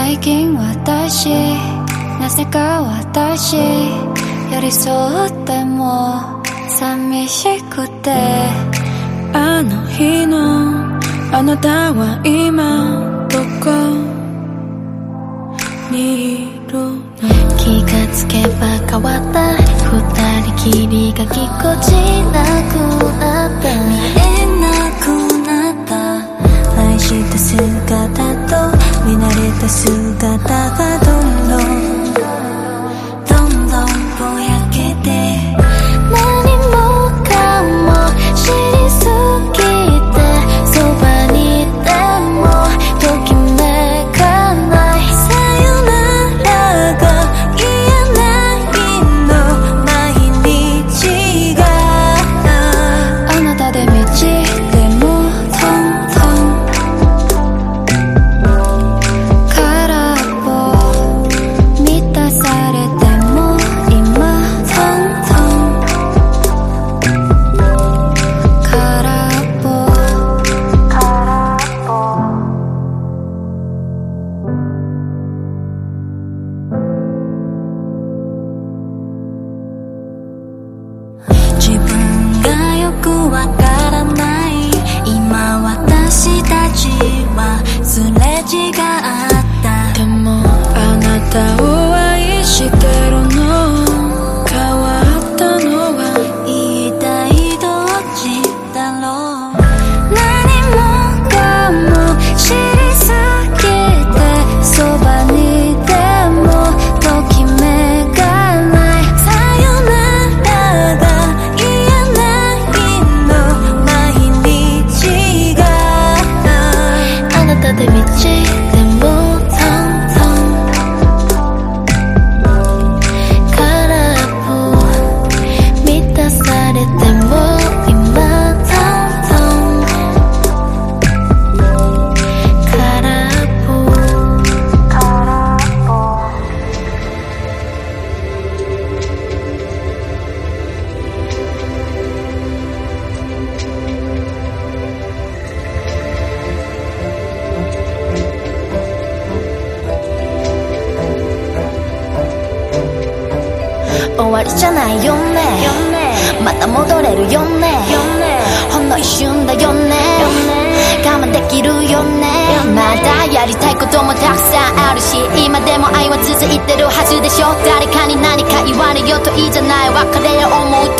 最近私なぜか私寄り添っても寂しくてあの日のあなたは今どこ？にいるの？気がつけば変わった。二人きりがぎこちなくなった。見えなくなった。愛した姿と見慣れた姿がどんな終わりじゃないよね。また戻れるよね。ほんの一瞬だよね。我慢できるよね。まだやりたいこともたくさんあるし今でも愛は続いてるはずでしょ。誰かに何か言われようといいじゃない。別れを思う